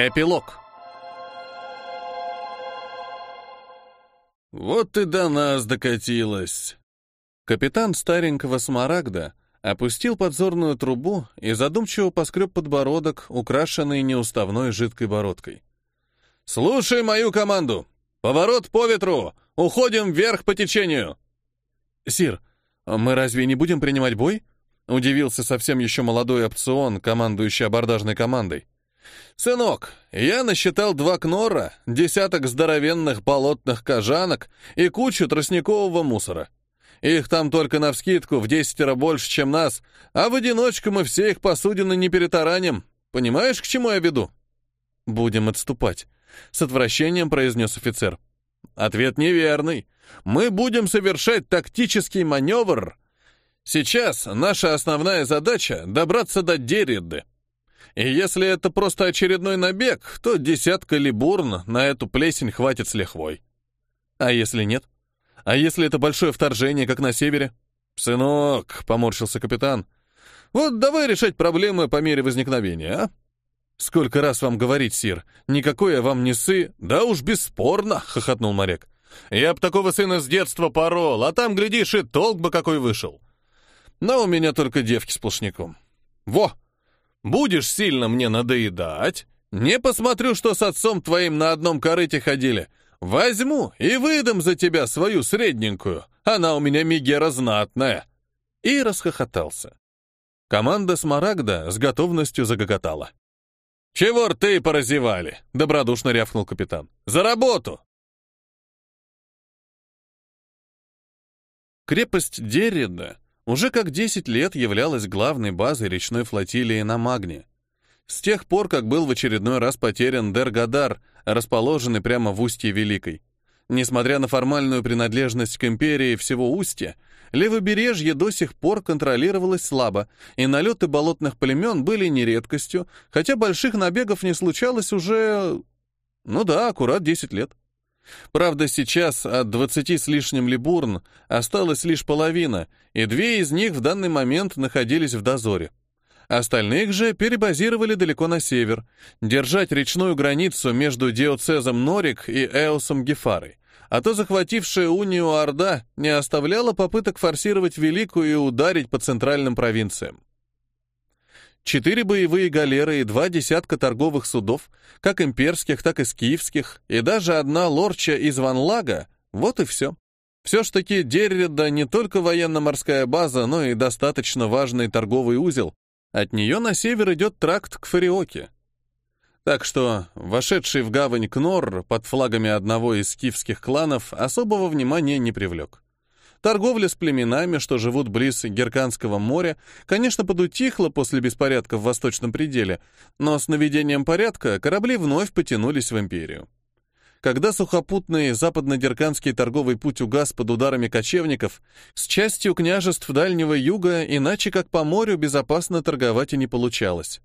Эпилог. Вот и до нас докатилась. Капитан старенького смарагда опустил подзорную трубу и задумчиво поскреб подбородок, украшенный неуставной жидкой бородкой. «Слушай мою команду! Поворот по ветру! Уходим вверх по течению!» «Сир, мы разве не будем принимать бой?» Удивился совсем еще молодой опцион, командующий абордажной командой. «Сынок, я насчитал два кнора, десяток здоровенных болотных кожанок и кучу тростникового мусора. Их там только навскидку в десятеро больше, чем нас, а в одиночку мы все их посудины не перетараним. Понимаешь, к чему я веду?» «Будем отступать», — с отвращением произнес офицер. «Ответ неверный. Мы будем совершать тактический маневр. Сейчас наша основная задача — добраться до Дериды. И если это просто очередной набег, то десятка либурн на эту плесень хватит с лихвой. А если нет? А если это большое вторжение, как на севере? Сынок, поморщился капитан. Вот давай решать проблемы по мере возникновения, а? Сколько раз вам говорить, сир? Никакой я вам не сы... Да уж бесспорно, хохотнул моряк. Я б такого сына с детства порол, а там, глядишь, и толк бы какой вышел. Но у меня только девки сплошняком. Во! Будешь сильно мне надоедать, не посмотрю, что с отцом твоим на одном корыте ходили. Возьму и выдам за тебя свою средненькую. Она у меня мигера знатная. И расхохотался. Команда Смарагда с готовностью загоготала. «Чего рты поразевали?» — добродушно рявкнул капитан. «За работу!» Крепость Деррида уже как 10 лет являлась главной базой речной флотилии на Магне. С тех пор, как был в очередной раз потерян Дергадар, расположенный прямо в устье Великой. Несмотря на формальную принадлежность к империи всего устья, левобережье до сих пор контролировалось слабо, и налеты болотных племен были не редкостью, хотя больших набегов не случалось уже... ну да, аккурат 10 лет. Правда, сейчас от 20 с лишним либурн осталась лишь половина, и две из них в данный момент находились в дозоре. Остальных же перебазировали далеко на север, держать речную границу между диоцезом Норик и Эосом Гефарой, а то захватившая унию Орда не оставляла попыток форсировать Великую и ударить по центральным провинциям. Четыре боевые галеры и два десятка торговых судов, как имперских, так и скифских, и даже одна лорча из Ванлага — вот и все. Все ж таки Деррида не только военно-морская база, но и достаточно важный торговый узел. От нее на север идет тракт к Фариоке. Так что вошедший в гавань Кнор под флагами одного из скифских кланов особого внимания не привлек. Торговля с племенами, что живут близ Герканского моря, конечно, подутихла после беспорядка в Восточном пределе, но с наведением порядка корабли вновь потянулись в империю. Когда сухопутный западно-дерканский торговый путь угас под ударами кочевников, с частью княжеств Дальнего Юга иначе как по морю безопасно торговать и не получалось.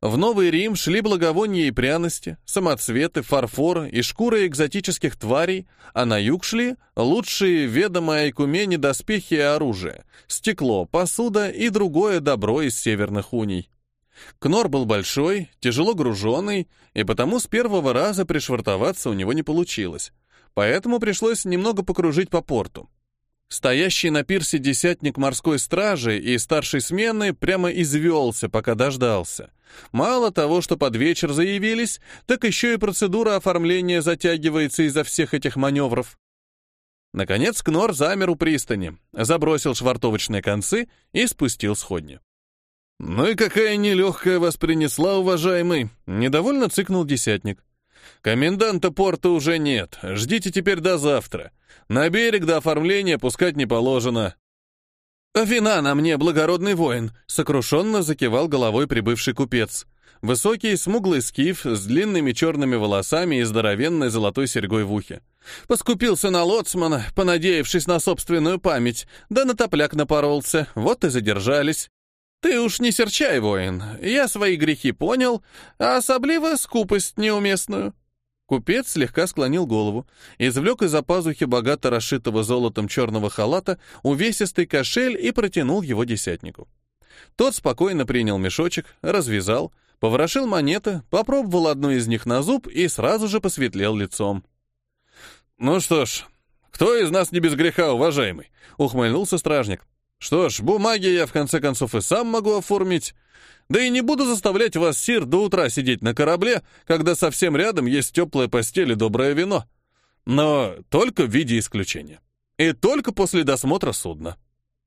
В Новый Рим шли благовония и пряности, самоцветы, фарфор и шкуры экзотических тварей, а на юг шли лучшие ведомые Айкумене доспехи и оружие, стекло, посуда и другое добро из северных уний. Кнор был большой, тяжело груженный, и потому с первого раза пришвартоваться у него не получилось, поэтому пришлось немного покружить по порту. Стоящий на пирсе десятник морской стражи и старшей смены прямо извелся, пока дождался. Мало того, что под вечер заявились, так еще и процедура оформления затягивается из-за всех этих маневров. Наконец Кнор замер у пристани, забросил швартовочные концы и спустил сходни. «Ну и какая нелегкая вас принесла, уважаемый!» — недовольно цыкнул десятник. «Коменданта порта уже нет, ждите теперь до завтра. На берег до оформления пускать не положено. «Вина на мне, благородный воин!» — сокрушенно закивал головой прибывший купец. Высокий, смуглый скиф с длинными черными волосами и здоровенной золотой серьгой в ухе. Поскупился на лоцмана, понадеявшись на собственную память, да на топляк напоролся, вот и задержались. Ты уж не серчай, воин, я свои грехи понял, а особливо скупость неуместную. Купец слегка склонил голову, извлек из-за пазухи богато расшитого золотом черного халата увесистый кошель и протянул его десятнику. Тот спокойно принял мешочек, развязал, Поворошил монеты, попробовал одну из них на зуб и сразу же посветлел лицом. «Ну что ж, кто из нас не без греха, уважаемый?» — ухмыльнулся стражник. «Что ж, бумаги я в конце концов и сам могу оформить. Да и не буду заставлять вас, Сир, до утра сидеть на корабле, когда совсем рядом есть теплая постель и доброе вино. Но только в виде исключения. И только после досмотра судна».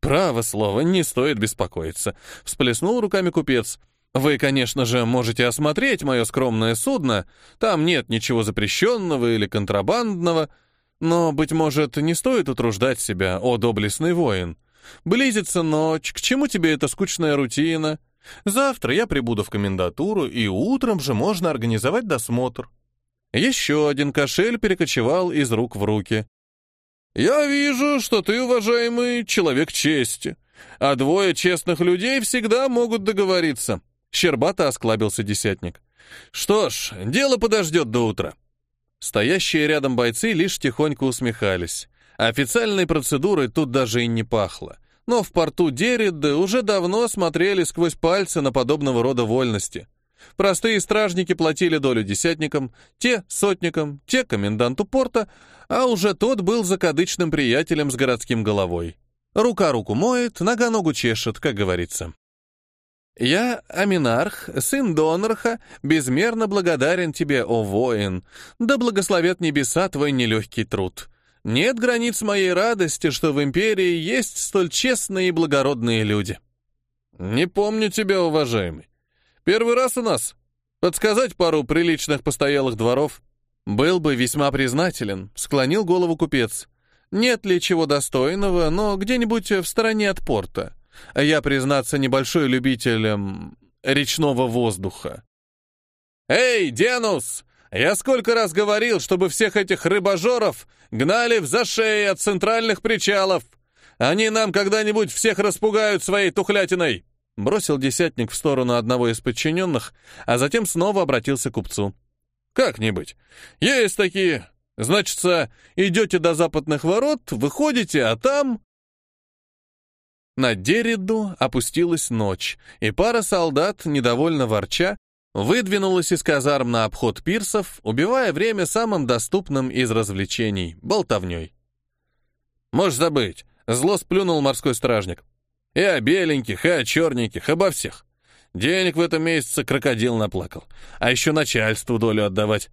«Право слово, не стоит беспокоиться», — всплеснул руками купец. «Вы, конечно же, можете осмотреть мое скромное судно. Там нет ничего запрещенного или контрабандного. Но, быть может, не стоит утруждать себя, о доблестный воин. Близится ночь, к чему тебе эта скучная рутина? Завтра я прибуду в комендатуру, и утром же можно организовать досмотр». Еще один кошель перекочевал из рук в руки. «Я вижу, что ты, уважаемый, человек чести, а двое честных людей всегда могут договориться», — щербато осклабился десятник. «Что ж, дело подождет до утра». Стоящие рядом бойцы лишь тихонько усмехались. Официальной процедурой тут даже и не пахло. Но в порту Дериды уже давно смотрели сквозь пальцы на подобного рода вольности — Простые стражники платили долю десятникам, те — сотникам, те — коменданту порта, а уже тот был закадычным приятелем с городским головой. Рука руку моет, нога ногу чешет, как говорится. «Я, Аминарх, сын Донорха, безмерно благодарен тебе, о воин, да благословят небеса твой нелегкий труд. Нет границ моей радости, что в империи есть столь честные и благородные люди». «Не помню тебя, уважаемый. Первый раз у нас. Подсказать пару приличных постоялых дворов? Был бы весьма признателен, склонил голову купец. Нет ли чего достойного, но где-нибудь в стороне от порта. Я, признаться, небольшой любитель эм, речного воздуха. «Эй, Денус! Я сколько раз говорил, чтобы всех этих рыбожоров гнали в зашеи от центральных причалов. Они нам когда-нибудь всех распугают своей тухлятиной!» Бросил десятник в сторону одного из подчиненных, а затем снова обратился к купцу. «Как-нибудь. Есть такие. Значится, идете до западных ворот, выходите, а там...» На Дериду опустилась ночь, и пара солдат, недовольно ворча, выдвинулась из казарм на обход пирсов, убивая время самым доступным из развлечений — болтовней. «Можешь забыть», — зло сплюнул морской стражник. И о беленьких, и о черненьких, обо всех. Денег в этом месяце крокодил наплакал. А еще начальству долю отдавать.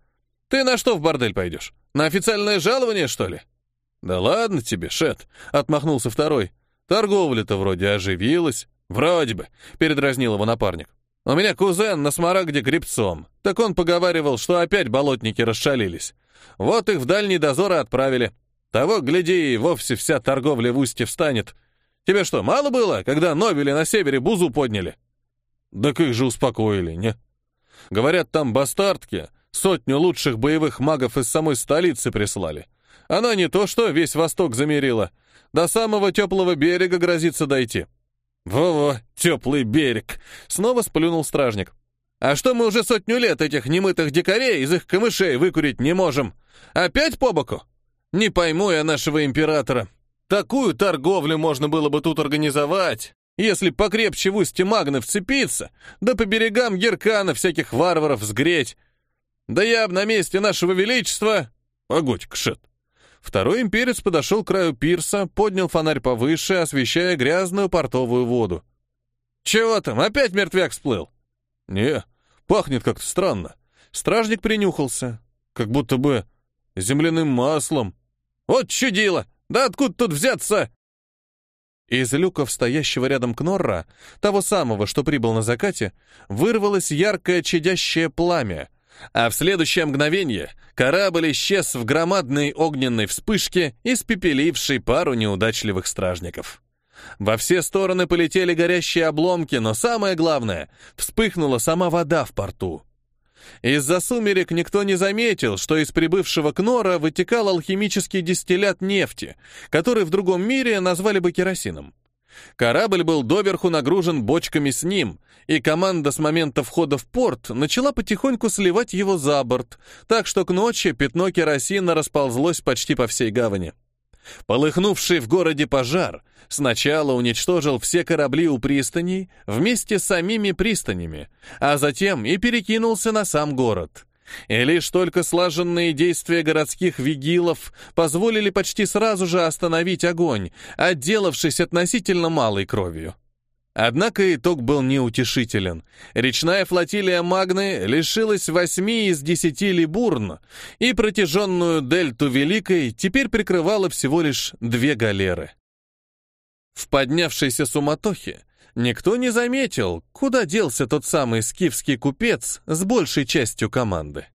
Ты на что в бордель пойдешь? На официальное жалование, что ли? Да ладно тебе, Шет, отмахнулся второй. Торговля-то вроде оживилась. Вроде бы, передразнил его напарник. У меня кузен на смарагде гребцом. Так он поговаривал, что опять болотники расшалились. Вот их в дальний дозор отправили. Того, гляди, и вовсе вся торговля в устье встанет. Тебе что, мало было, когда Нобели на севере бузу подняли? Так их же успокоили, не? Говорят, там бастардки сотню лучших боевых магов из самой столицы прислали. Она не то что весь восток замерила, до самого теплого берега грозится дойти. Во-во, теплый берег! Снова сплюнул стражник. А что мы уже сотню лет этих немытых дикарей из их камышей выкурить не можем? Опять по боку? Не пойму я нашего императора. Такую торговлю можно было бы тут организовать, если покрепче в устье Магны вцепиться, да по берегам Еркана всяких варваров сгреть. Да я б на месте нашего величества... Погодь, Кшет. Второй имперец подошел к краю пирса, поднял фонарь повыше, освещая грязную портовую воду. «Чего там, опять мертвяк всплыл?» «Не, пахнет как-то странно». Стражник принюхался, как будто бы земляным маслом. «Вот чудило! Да откуда тут взяться?» Из люков, стоящего рядом Кнорра, того самого, что прибыл на закате, вырвалось яркое чадящее пламя, а в следующее мгновение корабль исчез в громадной огненной вспышке, испепелившей пару неудачливых стражников. Во все стороны полетели горящие обломки, но самое главное — вспыхнула сама вода в порту. Из-за сумерек никто не заметил, что из прибывшего Кнора вытекал алхимический дистиллят нефти, который в другом мире назвали бы керосином. Корабль был доверху нагружен бочками с ним, и команда с момента входа в порт начала потихоньку сливать его за борт, так что к ночи пятно керосина расползлось почти по всей гавани. Полыхнувший в городе пожар сначала уничтожил все корабли у пристаней вместе с самими пристанями, а затем и перекинулся на сам город. И лишь только слаженные действия городских вигилов позволили почти сразу же остановить огонь, отделавшись относительно малой кровью. Однако итог был неутешителен. Речная флотилия Магны лишилась восьми из десяти либурн, и протяженную дельту Великой теперь прикрывала всего лишь две галеры. В поднявшейся суматохе никто не заметил, куда делся тот самый скифский купец с большей частью команды.